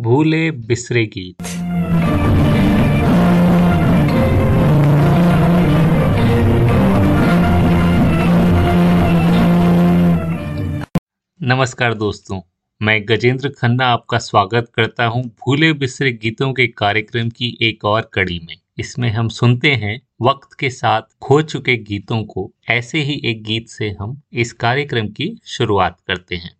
भूले बिसरे गीत। नमस्कार दोस्तों, मैं गजेंद्र खन्ना आपका स्वागत करता हूँ भूले बिसरे गीतों के कार्यक्रम की एक और कड़ी में। इसमें हम सुनते हैं वक्त के साथ खो चुके गीतों को। ऐसे ही एक गीत से हम इस कार्यक्रम की शुरुआत करते हैं।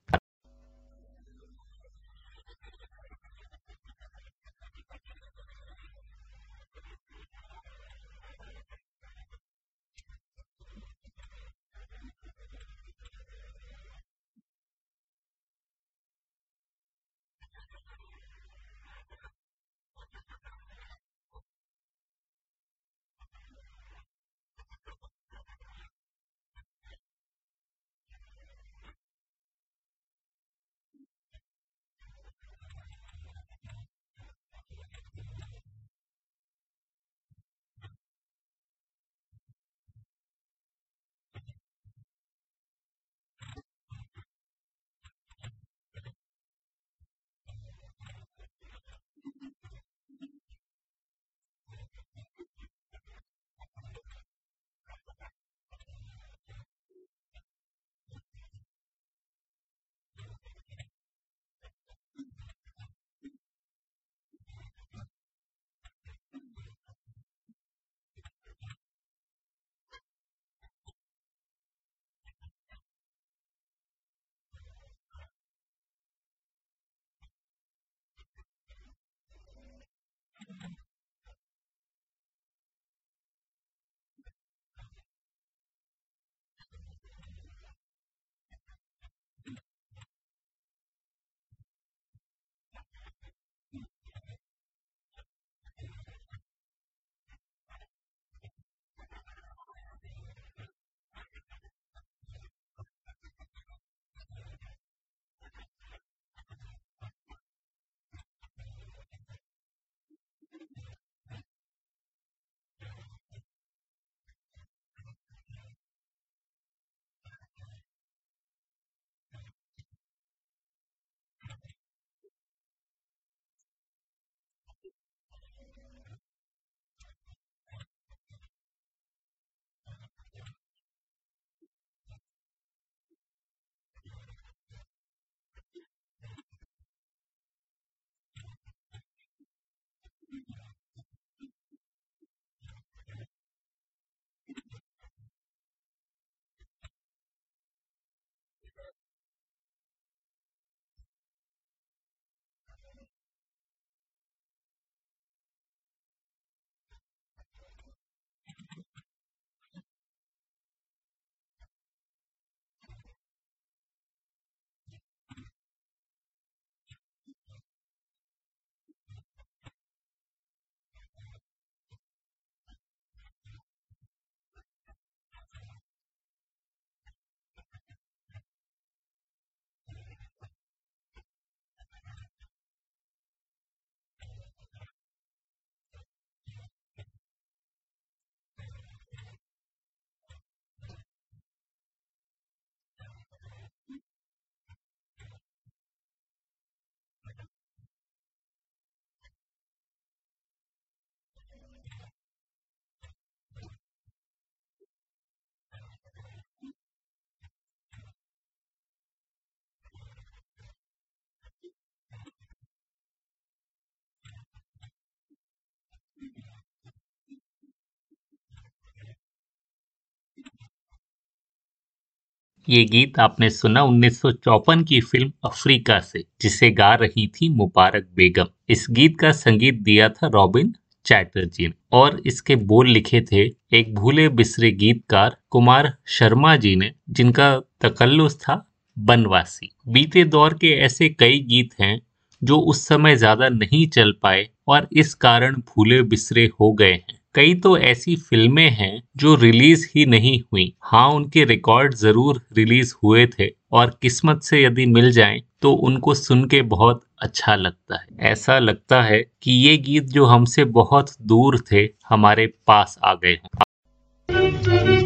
ये गीत आपने सुना उन्नीस की फ़िल्म अफ्रीका से, जिसे गा रही थी मुबारक बेगम। इस गीत का संगीत दिया था रॉबिन चैटर्जी ने और इसके बोल लिखे थे एक भूले बिसरे गीतकार कुमार शर्मा जी ने, जिनका तकल्लुस था बनवासी। बीते दौर के ऐसे कई गीत हैं जो उस समय ज़्यादा नहीं चल पाए और इस कारण भूले बिसरे हो गए हैं। कई तो ऐसी फ़िल्में हैं जो रिलीज़ ही नहीं हुई। हाँ उनके रिकॉर्ड ज़रूर रिलीज़ हुए थे और किस्मत से यदि मिल जाएँ तो उनको सुन के बहुत अच्छा लगता है। ऐसा लगता है कि ये गीत जो हमसे बहुत दूर थे, हमारे पास आ गए हों।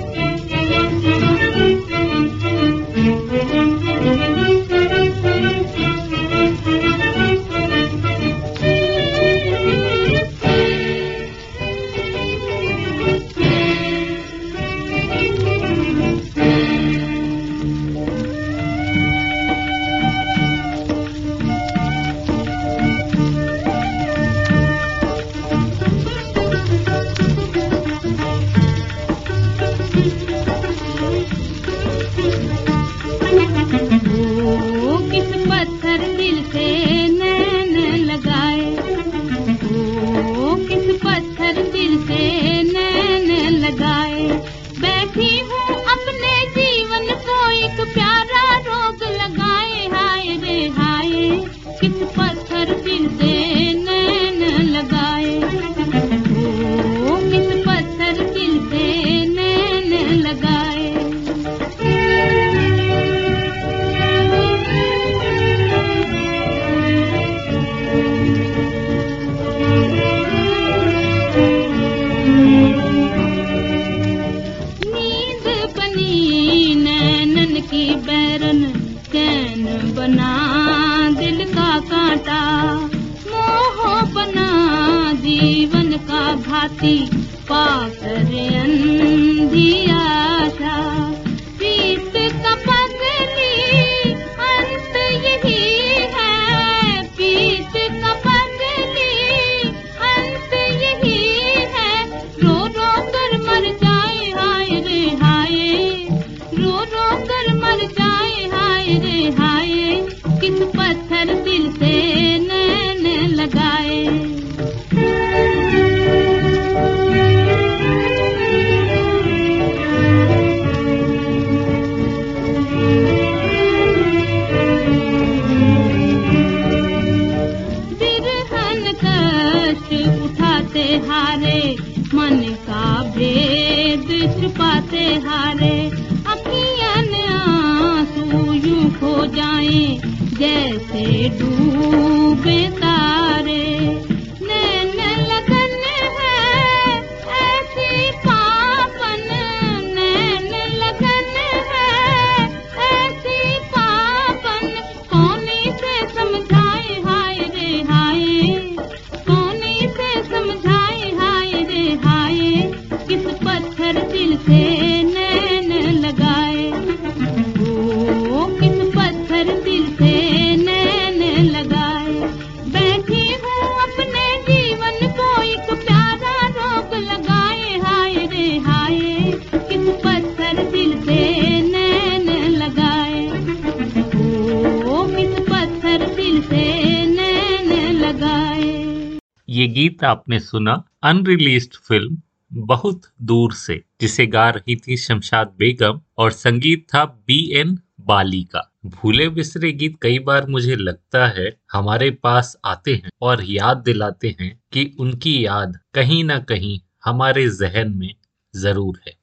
आपने सुना अनरिलीज फ़िल्म बहुत दूर से, जिसे गा रही थी शमशाद बेगम और संगीत था बी एन बाली का। भूले बिसरे गीत कई बार मुझे लगता है हमारे पास आते हैं और याद दिलाते हैं कि उनकी याद कहीं ना कहीं हमारे जहन में ज़रूर है।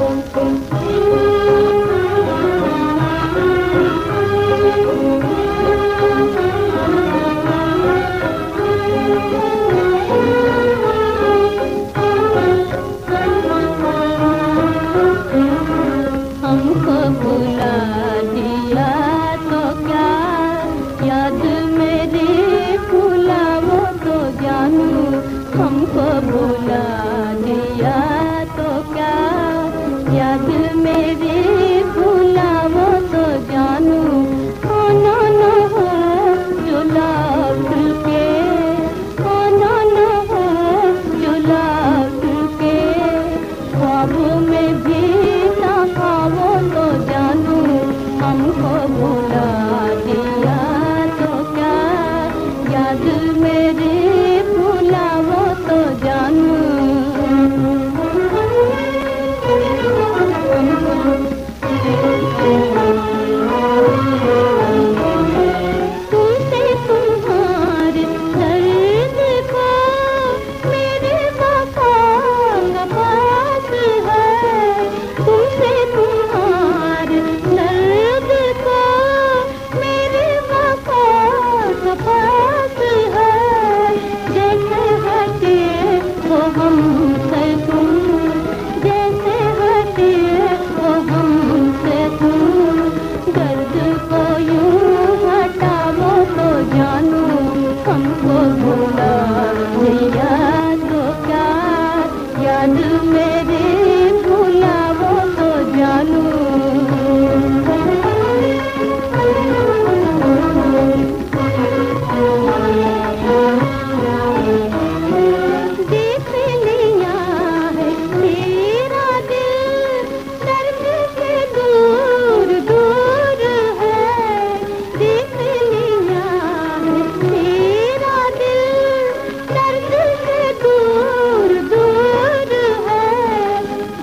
हमको भुला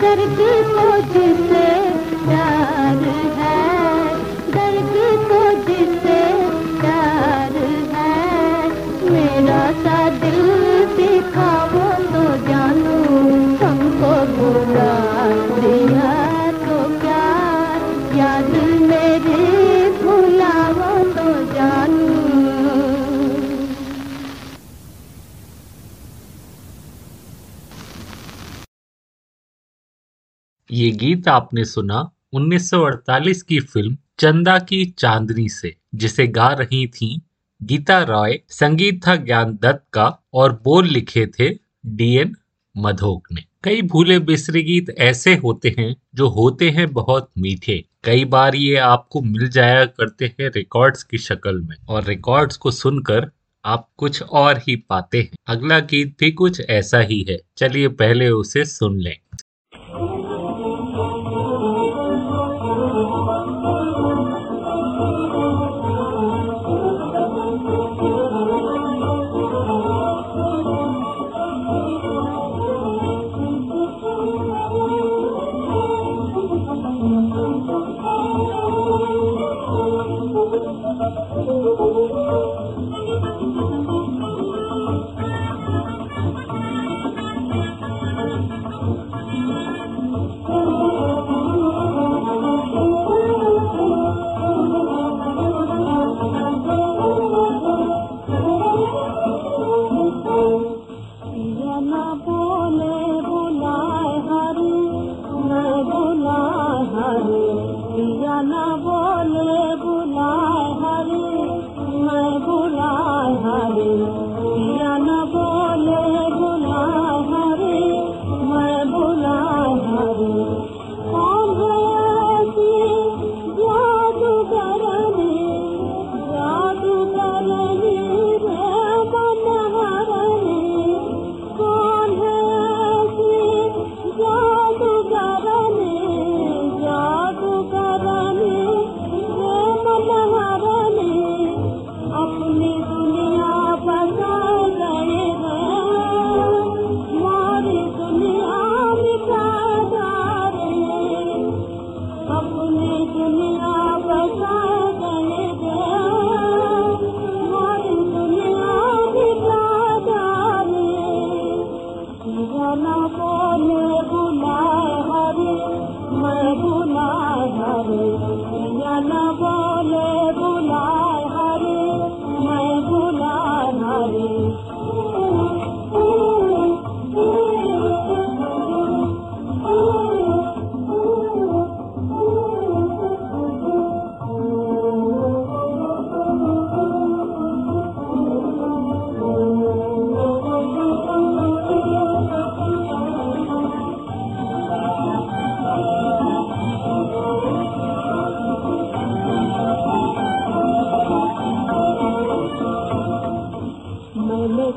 करके मुझसे प्यार है। गीत आपने सुना 1948 की फ़िल्म चंदा की चांदनी से, जिसे गा रही थी गीता रॉय, संगीत था ज्ञान दत्त का और बोल लिखे थे डीएन मधोक ने। कई भूले बिसरे गीत ऐसे होते हैं जो होते हैं बहुत मीठे। कई बार ये आपको मिल जाया करते हैं रिकॉर्ड्स की शक्ल में और रिकॉर्ड्स को सुनकर आप कुछ और ही पाते हैं। अगला गीत भी कुछ ऐसा ही है। चलिए पहले उसे सुन लें।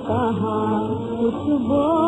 कहा कुछ बोल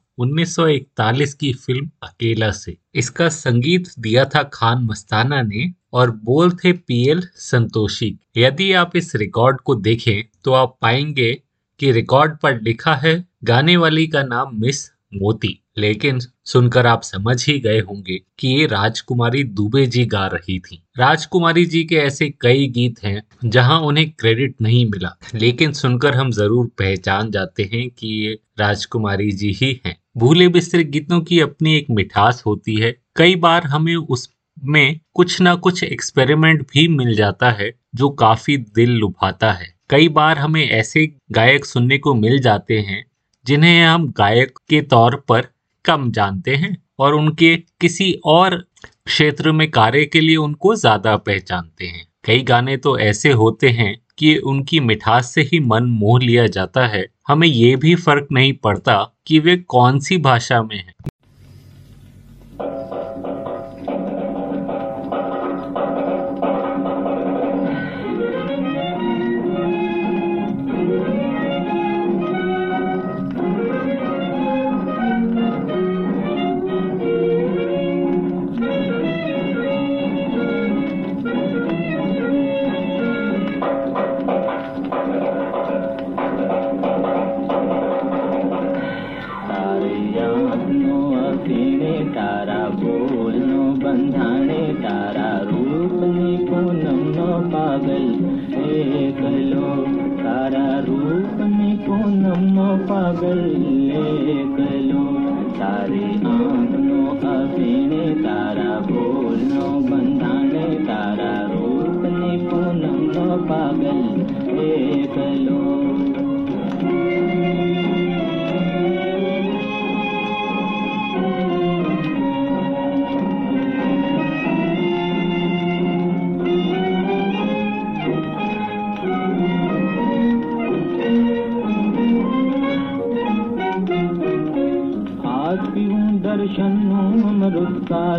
1941 की फ़िल्म अकेला से। इसका संगीत दिया था खान मस्ताना ने और बोल थे पीएल संतोषी। यदि आप इस रिकॉर्ड को देखें तो आप पाएँगे कि रिकॉर्ड पर लिखा है, गाने वाली का नाम मिस मोती। लेकिन सुनकर आप समझ ही गए होंगे कि ये राजकुमारी दुबे जी गा रही थी। राजकुमारी जी के ऐसे कई गीत हैं, जहाँ उन्हें क्रेडिट नहीं मिला। लेकिन सुनकर हम ज़रूर पहचान जाते हैं कि ये राजकुमारी जी ही हैं। भूले बिस्तरे गीतों की अपनी एक मिठास होती है। कई बार हमें उसमें कुछ ना कुछ एक्सपेरिमेंट भी मिल जाता है, जो काफ़ी दिल लुभाता है। कई बार हमें ऐसे गायक सुनने को मिल जाते हैं, जिन्हें हम गायक के तौर पर कम जानते हैं और उनके किसी और क्षेत्र में कार्य के लिए उनको ज़्यादा पहचानते हैं। कई गाने तो ऐसे होते हैं कि उनकी मिठास से ही मन मोह लिया जाता है हमें ये भी फ़र्क नहीं पड़ता कि वे कौन सी भाषा में हैं।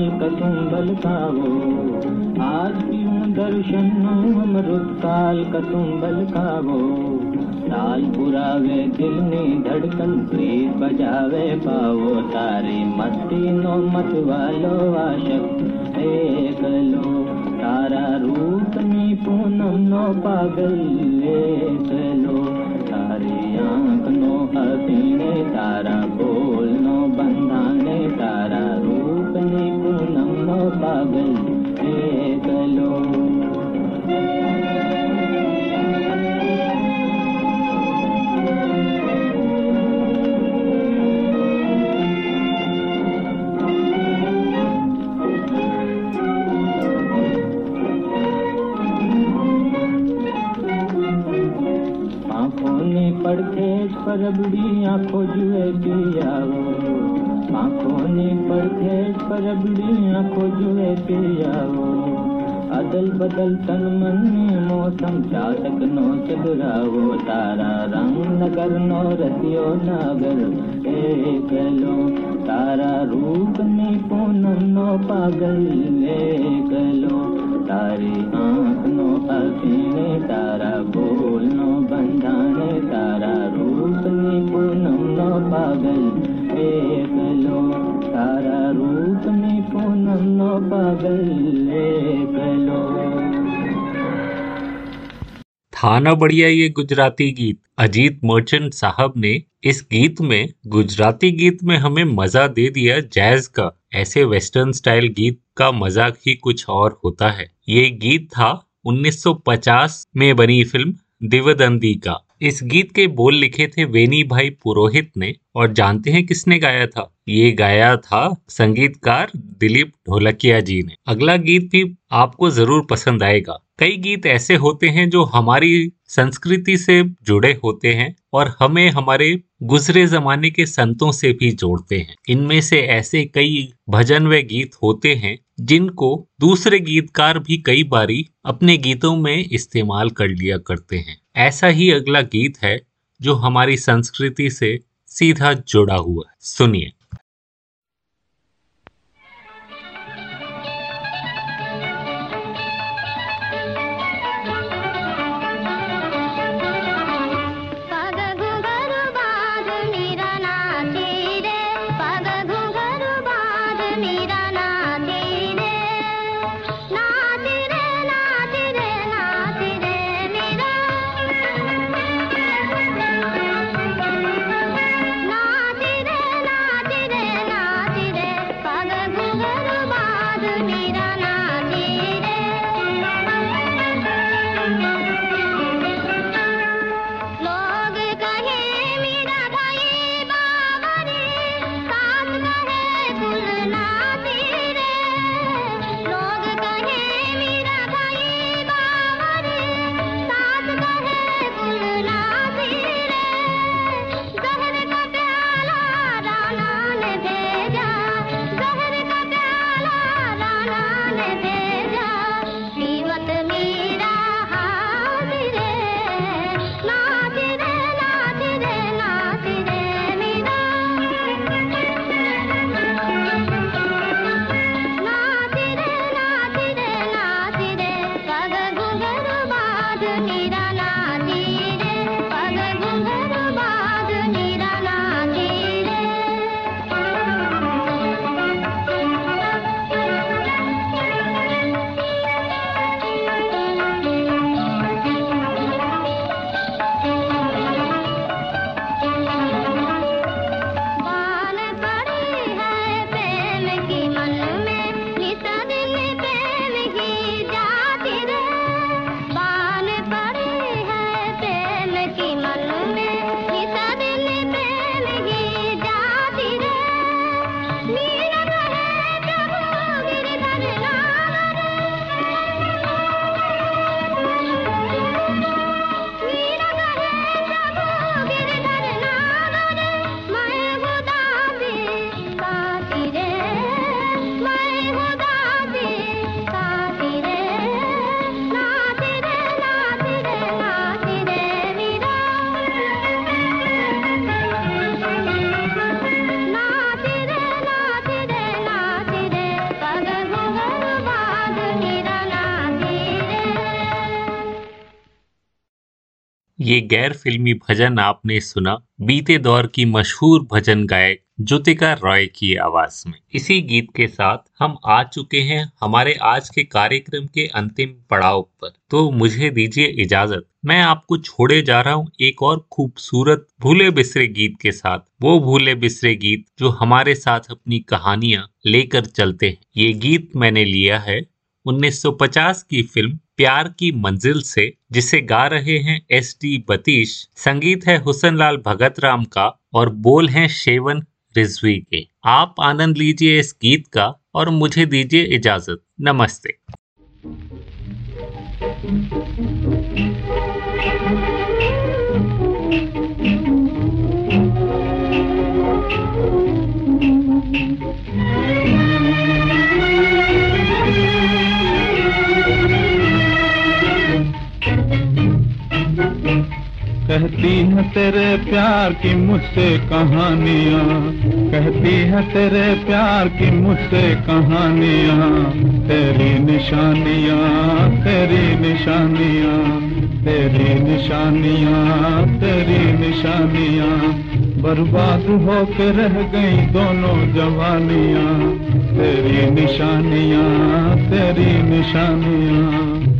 काल कसम बलकाओ आज क्यों दर्शन अमृत काल कसम बलकाओ लाल पुरावे दिल ने धड़कन प्रीत बजावे पावो तारे मस्ती नो मत वालो आशक एक लो तारा रूप नी पूनम नो पागल एक लो तारे आँख नो अपीने तारा को पर बिड़िया पियाओ अदल बदल तन मन मौसम चातक नो चबराओ। तारा रंग नगर नो रतियो नागर, ए कलो। तारा रूप ने पूनम नो पागल, ए कलो। तारी आँख नो अखीने तारा बो था ना बढ़िया ये गुजराती गीत। अजीत मर्चेंट साहब ने इस गीत में, गुजराती गीत में हमें मज़ा दे दिया जैज का। ऐसे वेस्टर्न स्टाइल गीत का मज़ा ही कुछ और होता है। ये गीत था 1950 में बनी फ़िल्म दिवदंदी का। इस गीत के बोल लिखे थे वेनी भाई पुरोहित ने, और जानते हैं किसने गाया था? ये गाया था संगीतकार दिलीप ढोलकिया जी ने। अगला गीत भी आपको ज़रूर पसंद आएगा। कई गीत ऐसे होते हैं जो हमारी संस्कृति से जुड़े होते हैं और हमें हमारे गुजरे जमाने के संतों से भी जोड़ते हैं। इनमें से ऐसे कई भजन व गीत होते हैं जिनको दूसरे गीतकार भी कई बारी अपने गीतों में इस्तेमाल कर लिया करते हैं। ऐसा ही अगला गीत है जो हमारी संस्कृति से सीधा जुड़ा हुआ है। सुनिए। ये गैर फिल्मी भजन आपने सुना। बीते दौर की मशहूर भजन गायक ज्योतिका रॉय की आवाज़ में। इसी गीत के साथ हम आ चुके हैं हमारे आज के कार्यक्रम के अंतिम पड़ाव पर। तो मुझे दीजिए इजाज़त। मैं आपको छोड़े जा रहा हूँ एक और खूबसूरत भूले बिसरे गीत के साथ। वो भूले बिसरे गीत जो हमारे साथ अपनी कहानियाँ लेकर चलते हैं। ये गीत मैंने लिया है 1950 की फ़िल्म प्यार की मंजिल से, जिसे गा रहे हैं एस डी बतीश, संगीत है हुसन लाल भगत राम का और बोल हैं शेवन रिजवी के। आप आनंद लीजिए इस गीत का और मुझे दीजिए इजाज़त। नमस्ते। कहती है तेरे प्यार की मुझसे कहानियाँ। कहती है तेरे प्यार की मुझसे कहानियाँ। तेरी निशानियाँ तेरी निशानियाँ तेरी निशानियाँ तेरी निशानियाँ। बर्बाद होके रह गई दोनों जवानियाँ। तेरी निशानियाँ तेरी निशानियाँ।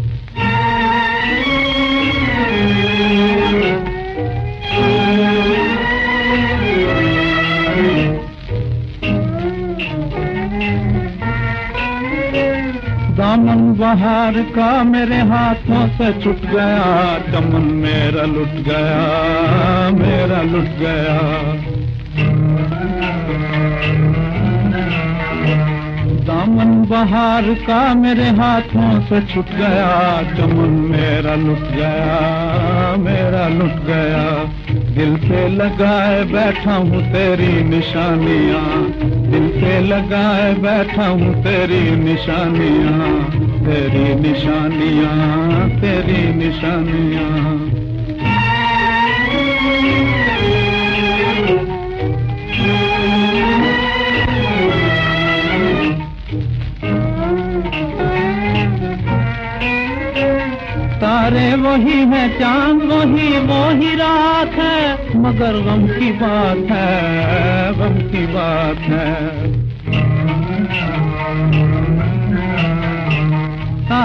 बहार का मेरे हाथों से छुट गया, चमन मेरा लुट गया, मेरा लुट गया। दामन बहार का मेरे हाथों से छुट गया, चमन मेरा लुट गया, मेरा लुट गया। दिल से लगाए बैठा हूँ तेरी निशानियाँ, दिल से लगाए बैठा हूँ तेरी निशानियाँ। तेरी निशानियाँ तेरी निशानियाँ। तारे वही है, चाँद वही वही रात है, मगर गम की बात है, गम की बात है।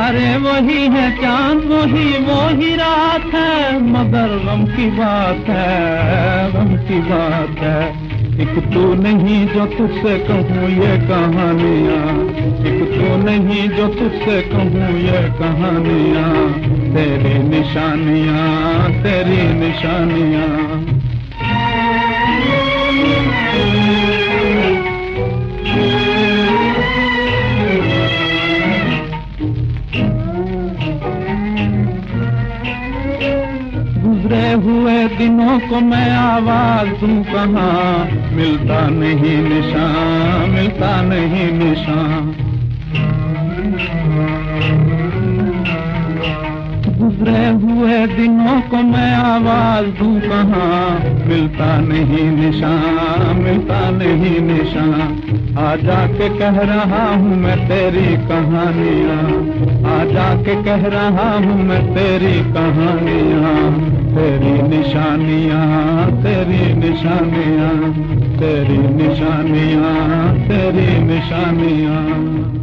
तारे वही है चाँद, वही वही रात है, मगर गम की बात है, गम की बात है। एक तू नहीं जो तुझसे कहूँ ये कहानियाँ, एक तू नहीं जो तुझसे कहूँ ये कहानियाँ, तेरी निशानियाँ तेरी निशानियाँ। दूँ कहाँ? मिलता नहीं निशान, मिलता नहीं निशान। गुजरे हुए दिनों को मैं आवाज़ दूँ कहाँ? मिलता नहीं निशान, मिलता नहीं निशान। आ जाके कह रहा हूँ मैं तेरी कहानियाँ। आ जाके कह रहा हूँ मैं तेरी कहानियाँ। तेरी निशानियाँ तेरी निशानियाँ तेरी निशानियाँ तेरी निशानियाँ।